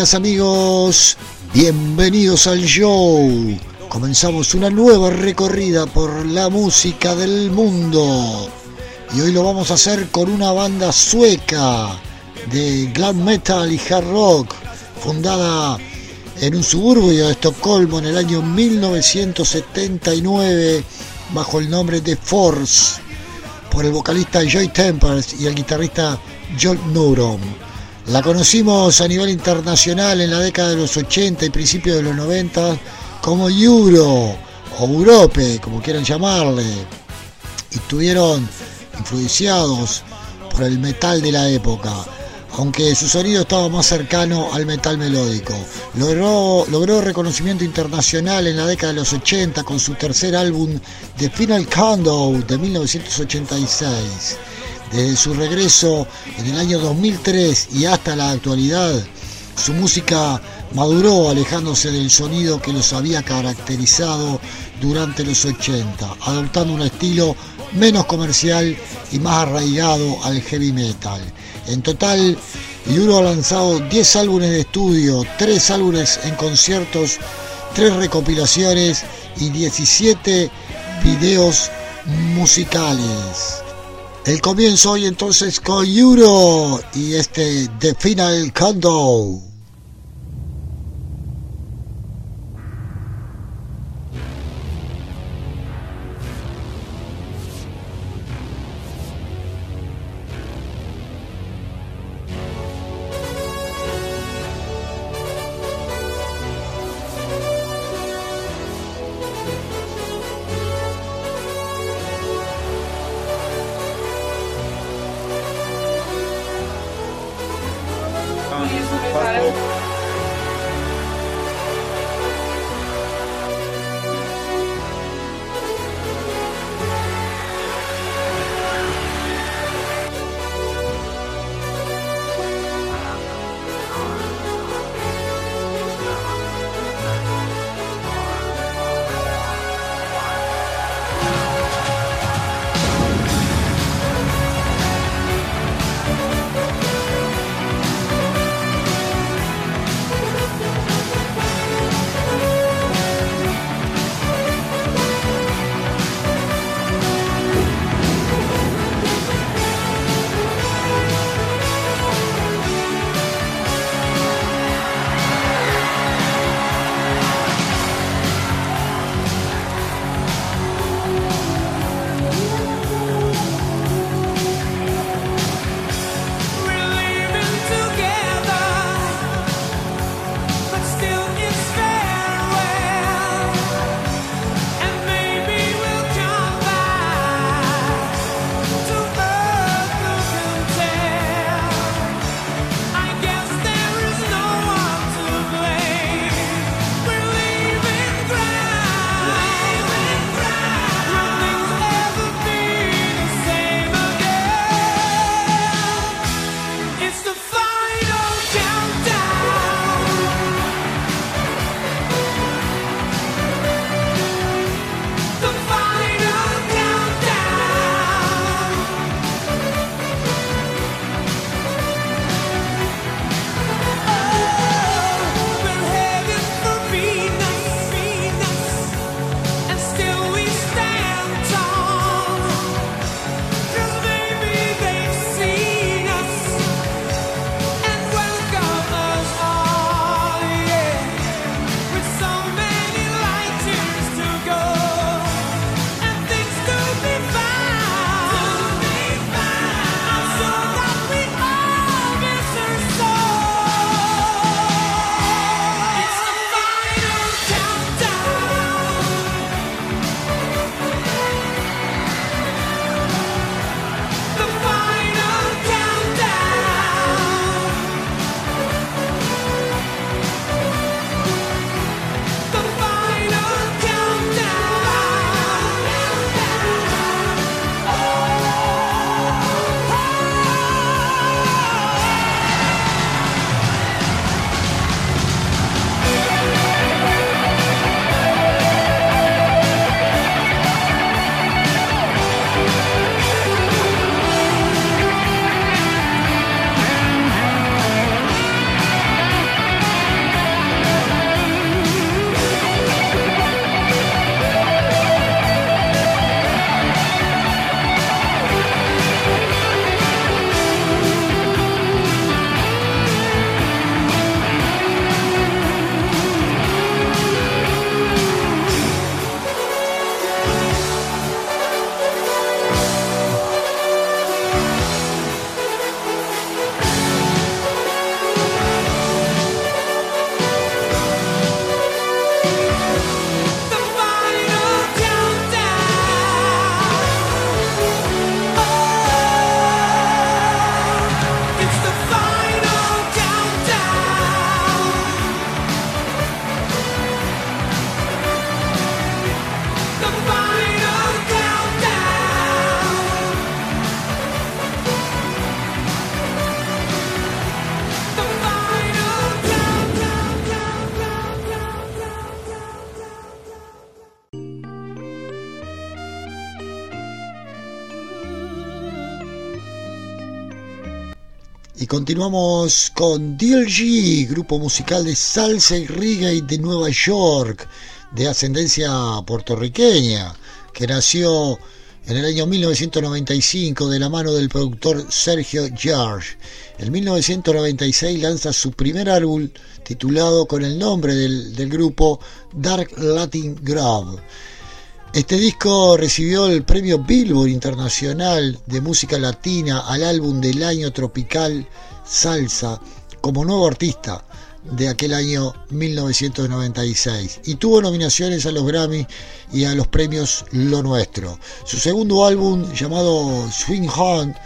Amigos, bienvenidos al show. Comenzamos una nueva recorrida por la música del mundo. Y hoy lo vamos a hacer con una banda sueca de glam metal y hard rock, fundada en un suburbio de Estocolmo en el año 1979 bajo el nombre de Force por el vocalista Joy Tempers y el guitarrista John Nurom. La conocimos a nivel internacional en la década de los 80 y principios de los 90 como Euro o Europe, como quieran llamarle, y estuvieron influenciados por el metal de la época, aunque su sonido estaba más cercano al metal melódico. Logró, logró reconocimiento internacional en la década de los 80 con su tercer álbum The Final Countdown de 1986 desde su regreso en el año 2003 y hasta la actualidad, su música maduró alejándose del sonido que los había caracterizado durante los 80, adoptando un estilo menos comercial y más arraigado al heavy metal. En total, Yuro ha lanzado 10 álbumes de estudio, 3 álbumes en conciertos, 3 recopilaciones y 17 videos musicales. El comienzo hoy entonces con Euro y este The Final Countdown. Continuamos con DLG, grupo musical de salsa y reggae de Nueva York, de ascendencia puertorriqueña, que nació en el año 1995 de la mano del productor Sergio George. En 1996 lanza su primer álbum titulado con el nombre del, del grupo Dark Latin Grove. Este disco recibió el premio Billboard Internacional de Música Latina al álbum del año tropical Salsa como nuevo artista de aquel año 1996 y tuvo nominaciones a los Grammy y a los premios Lo Nuestro. Su segundo álbum llamado Swing Hunt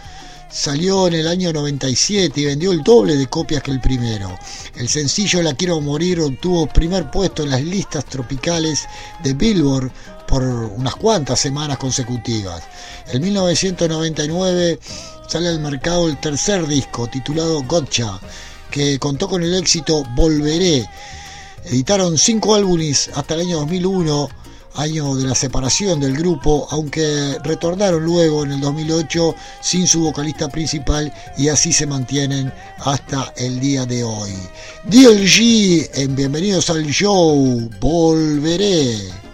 salió en el año 97 y vendió el doble de copias que el primero. El sencillo La Quiero Morir obtuvo primer puesto en las listas tropicales de Billboard por unas cuantas semanas consecutivas. En 1999 sale al mercado el tercer disco titulado Gotcha, que contó con el éxito Volveré. Editaron cinco álbumes hasta el año 2001, año de la separación del grupo, aunque retornaron luego en el 2008 sin su vocalista principal y así se mantienen hasta el día de hoy. DLG en Bienvenidos al Show, Volveré.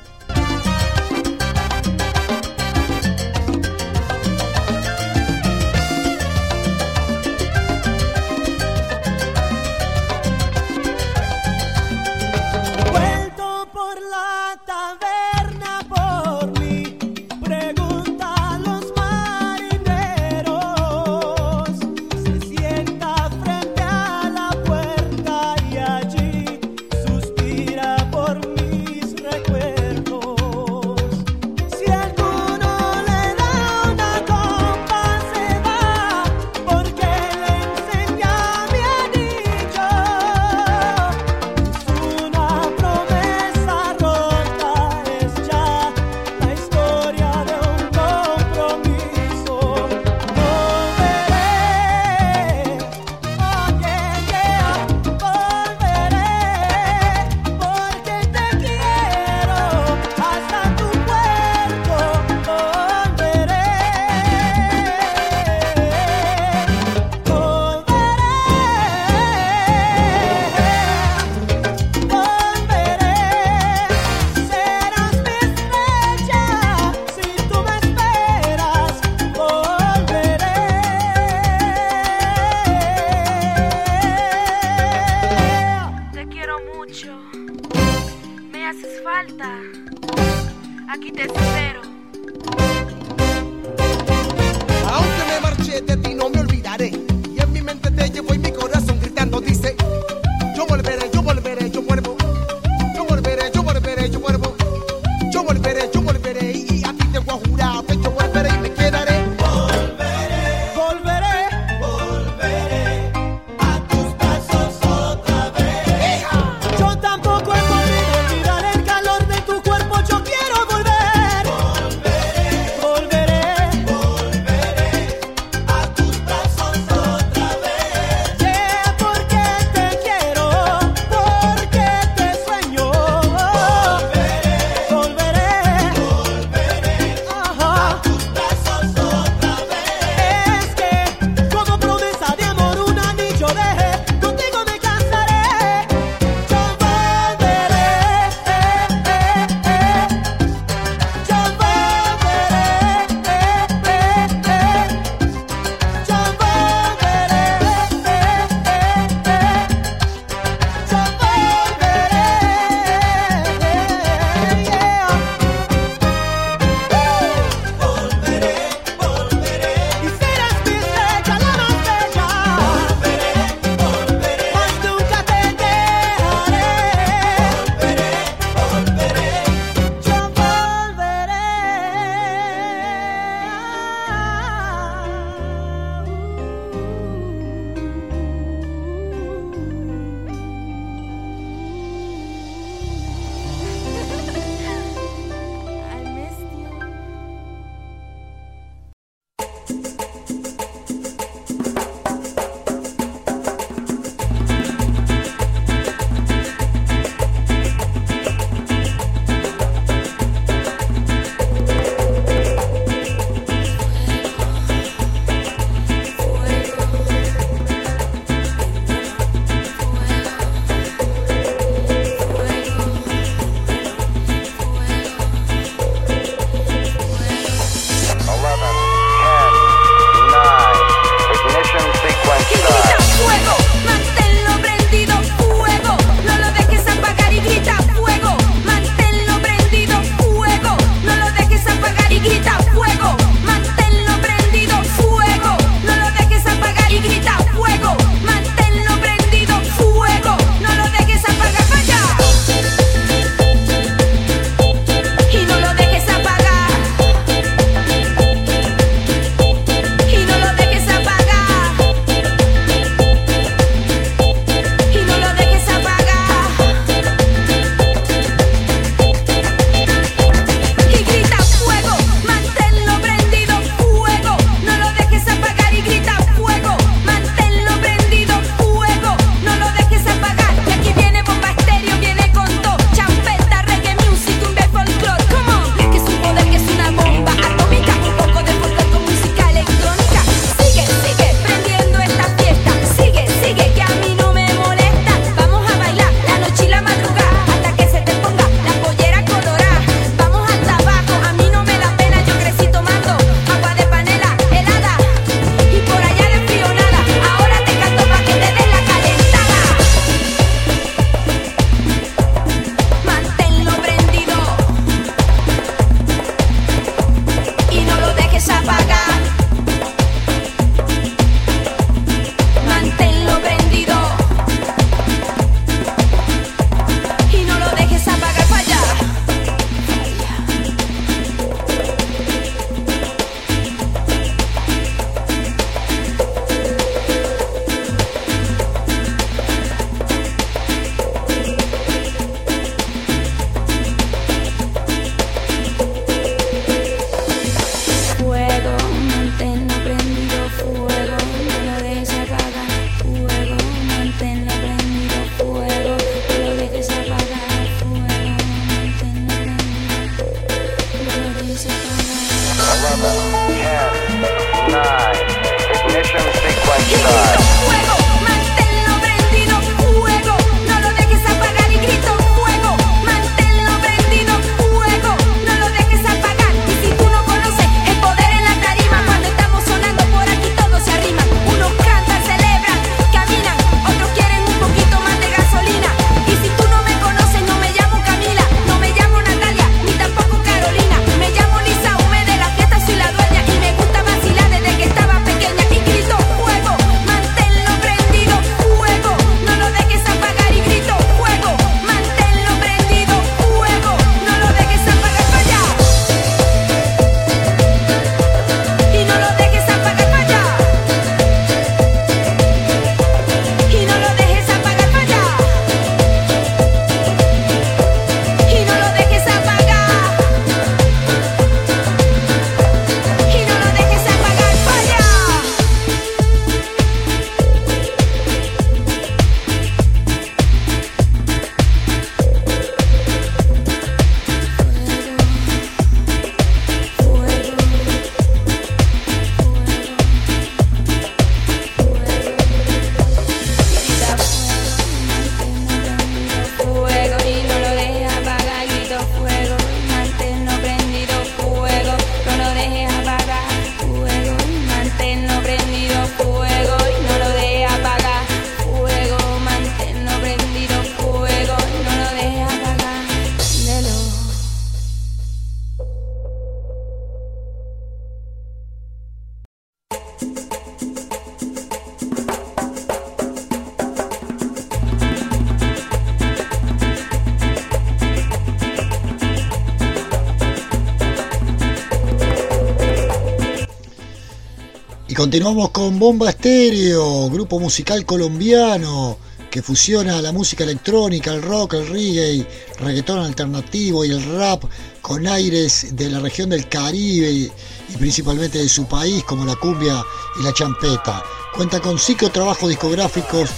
Continuamos con Bomba Estéreo, grupo musical colombiano que fusiona la música electrónica, el rock, el reggae, reggaetón alternativo y el rap con aires de la región del Caribe y, principalmente de su país como la cumbia y la champeta. Cuenta con cinco trabajos discográficos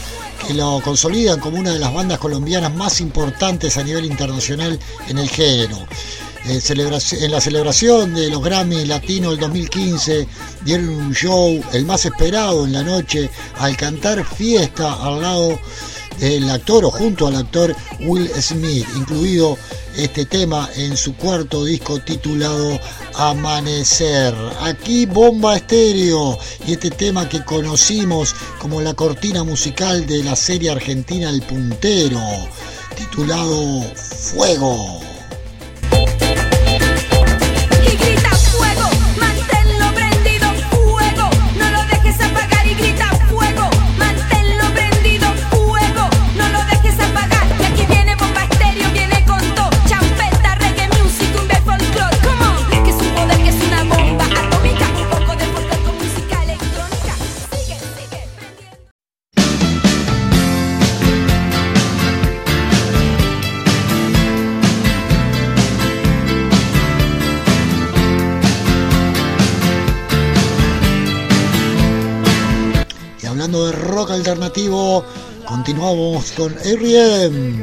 que lo consolidan como una de las bandas colombianas más importantes a nivel internacional en el género. Eh, en la celebración de los Grammy Latino del 2015 dieron un show, el más esperado en la noche, al cantar fiesta al lado del actor o junto al actor Will Smith, incluido este tema en su cuarto disco titulado Amanecer. Aquí Bomba Estéreo y este tema que conocimos como la cortina musical de la serie argentina El Puntero, titulado Fuego. Alternativo, continuamos con R.E.M.,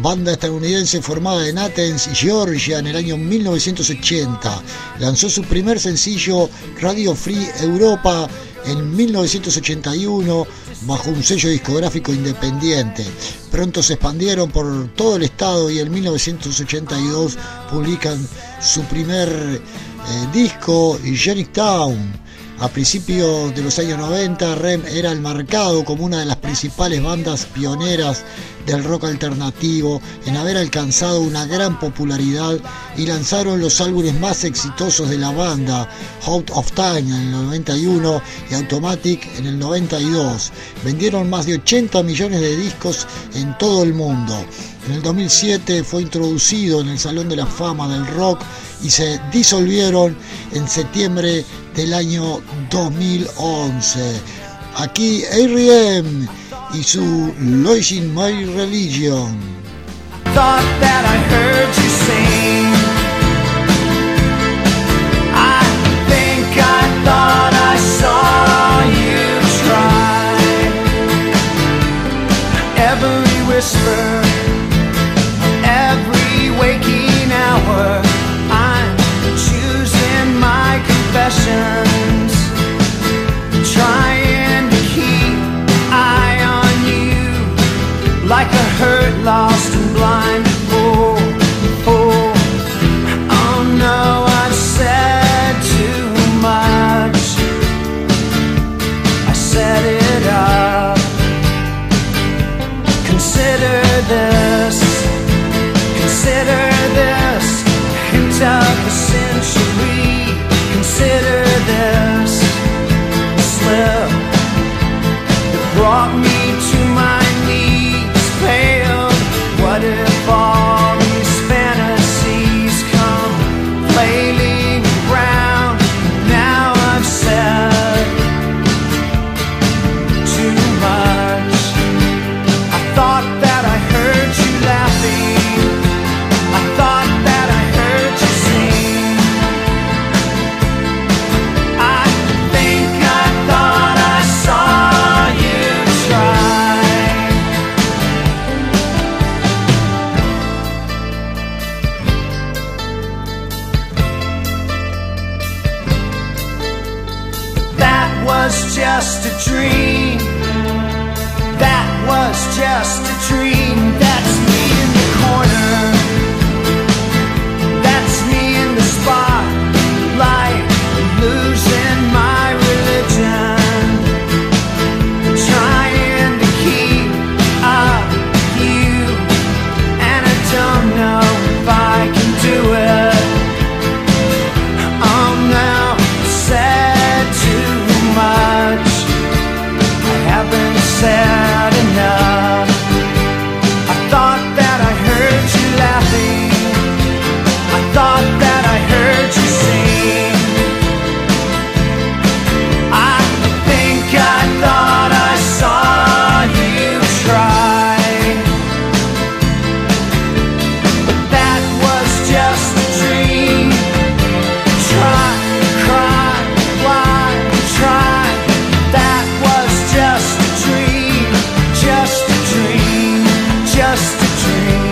banda estadounidense formada en Athens, Georgia, en el año 1980. Lanzó su primer sencillo Radio Free Europa en 1981 bajo un sello discográfico independiente. Pronto se expandieron por todo el estado y en 1982 publican su primer eh, disco, Genic Town a principios de los años 90, REM era el marcado como una de las principales bandas pioneras del rock alternativo en haber alcanzado una gran popularidad y lanzaron los álbumes más exitosos de la banda, Out of Time en el 91 y Automatic en el 92. Vendieron más de 80 millones de discos en todo el mundo. En el 2007 fue introducido en el Salón de la Fama del Rock y se disolvieron en septiembre del año 2011. Aquí R.E.M. y su Losing My Religion. ocean just a dream,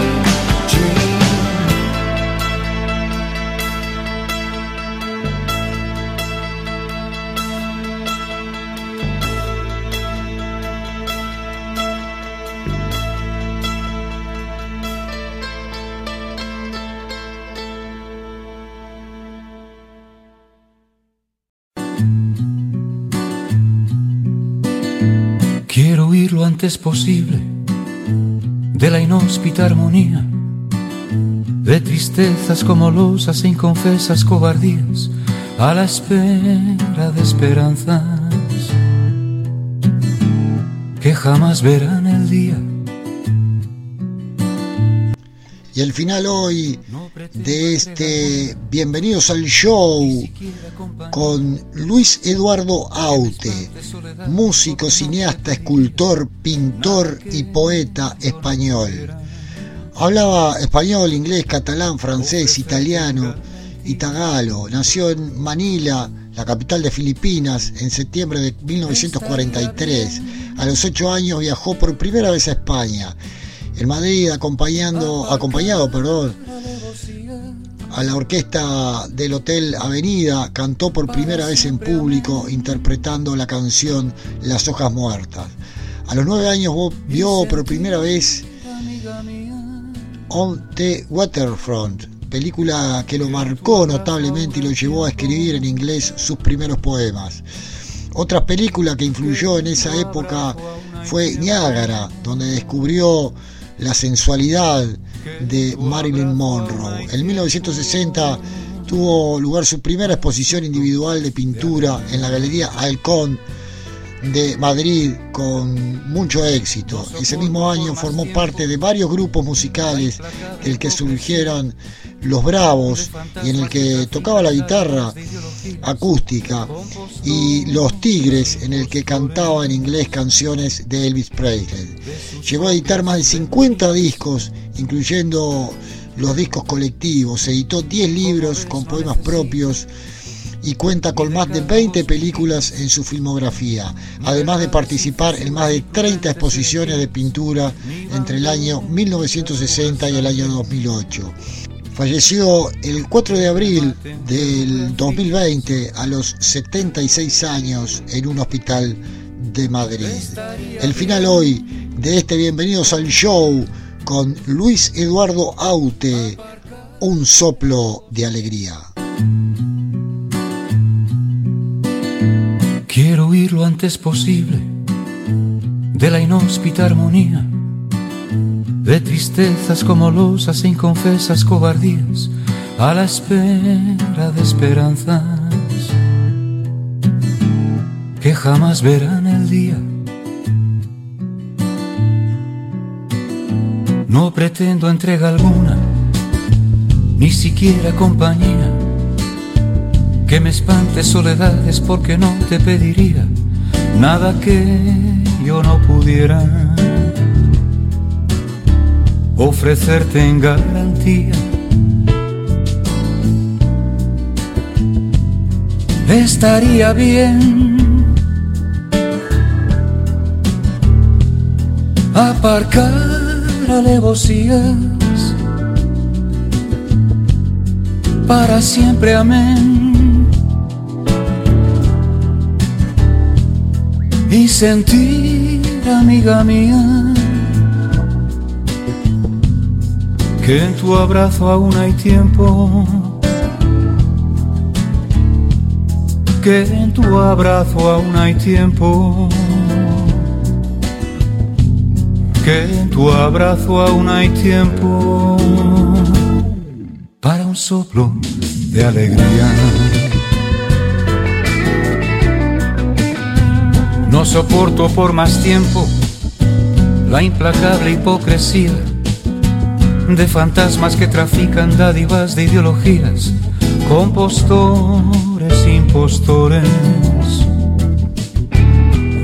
antes posible de la inhóspita armonía, de tristezas como losas e inconfesas cobardías, a la espera de esperanzas que jamás verán el día. Y el final hoy de este Bienvenidos al Show con Luis Eduardo Aute, músico, cineasta, escultor, pintor y poeta español. Hablaba español, inglés, catalán, francés, italiano y tagalo. Nació en Manila, la capital de Filipinas, en septiembre de 1943. A los ocho años viajó por primera vez a España. En Madrid, acompañando, acompañado perdón, a la orquesta del Hotel Avenida, cantó por primera vez en público interpretando la canción Las hojas muertas. A los nueve años vio por primera vez On the Waterfront, película que lo marcó notablemente y lo llevó a escribir en inglés sus primeros poemas. Otra película que influyó en esa época fue Niágara, donde descubrió la sensualidad de Marilyn Monroe. En 1960 tuvo lugar su primera exposición individual de pintura en la Galería Halcón de Madrid con mucho éxito. Ese mismo año formó parte de varios grupos musicales del que surgieron Los Bravos y en el que tocaba la guitarra acústica y Los Tigres en el que cantaba en inglés canciones de Elvis Presley. Llegó a editar más de 50 discos, incluyendo los discos colectivos. Editó 10 libros con poemas propios y cuenta con más de 20 películas en su filmografía, además de participar en más de 30 exposiciones de pintura entre el año 1960 y el año 2008. Falleció el 4 de abril del 2020 a los 76 años en un hospital de Madrid. El final hoy de este Bienvenidos al Show con Luis Eduardo Aute, un soplo de alegría. Quiero huir lo antes posible de la inhóspita armonía, de tristezas como losas e inconfesas cobardías, a la espera de esperanzas que jamás verán el día. No pretendo entrega alguna, ni siquiera compañía que me espante soledades porque no te pediría nada que yo no pudiera ofrecerte en garantía. Estaría bien aparcar alevosías para siempre, amén. Y sentir, amiga mía, que en tu abrazo aún hay tiempo. Que en tu abrazo aún hay tiempo. Que en tu abrazo aún hay tiempo para un soplo de alegría. No soporto por más tiempo la implacable hipocresía de fantasmas que trafican dádivas de ideologías, compostores, impostores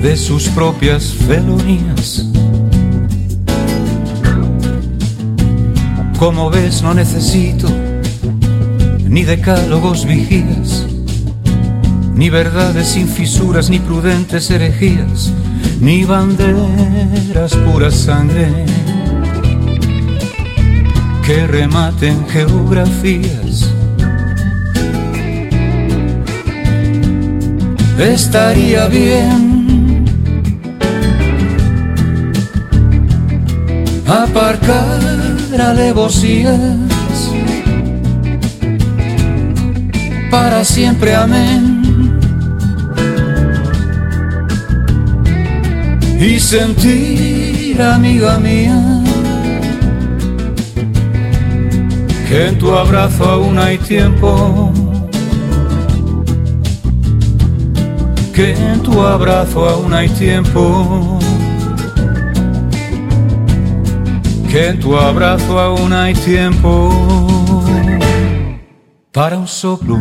de sus propias felonías. Como ves, no necesito ni decálogos vigías ni verdades sin fisuras, ni prudentes herejías, ni banderas pura sangre que rematen geografías. Estaría bien aparcar alevosías para siempre, amén y sentir, amiga mía, que en tu abrazo aún hay tiempo, que en tu abrazo aún hay tiempo, que en tu abrazo aún hay tiempo para un soplo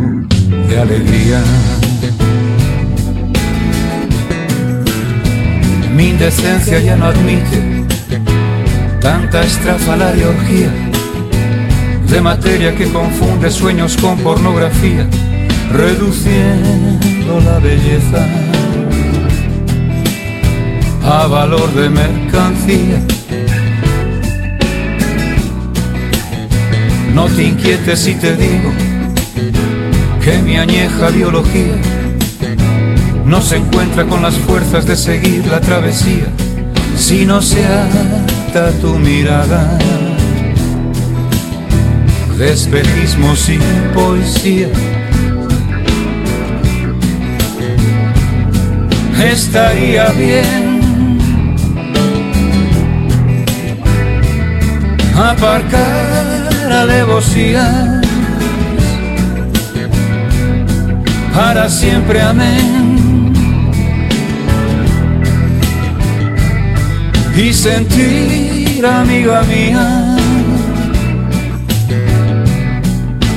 de alegría. Mi indecencia ya no admite tanta estrafalaria orgía de materia que confunde sueños con pornografía, reduciendo la belleza a valor de mercancía. No te inquietes si te digo que mi añeja biología no se encuentra con las fuerzas de seguir la travesía si no se ata tu mirada de espejismo sin poesía. Estaría bien aparcar alevosías para siempre, amén. Y sentir, amiga mía,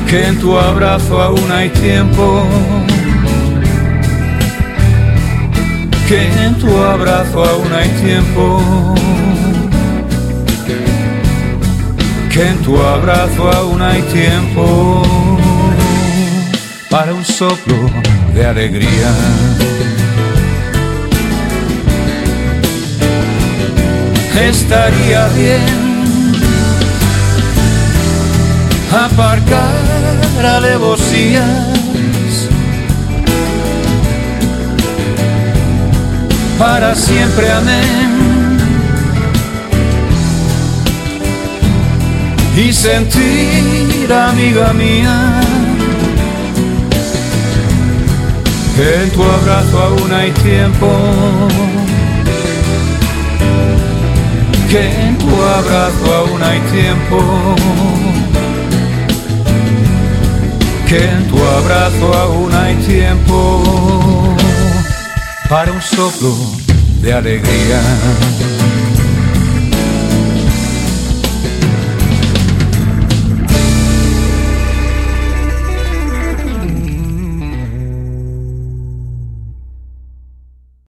que en tu abrazo aún hay tiempo, que en tu abrazo aún hay tiempo, que en tu abrazo aún hay tiempo para un soplo de alegría. Estaría bien aparcar alevosías para siempre amén. Y sentir amiga mía que en tu abrazo aún hay tiempo que en tu abrazo aún hay tiempo, que en tu abrazo aún hay tiempo para un soplo de alegría.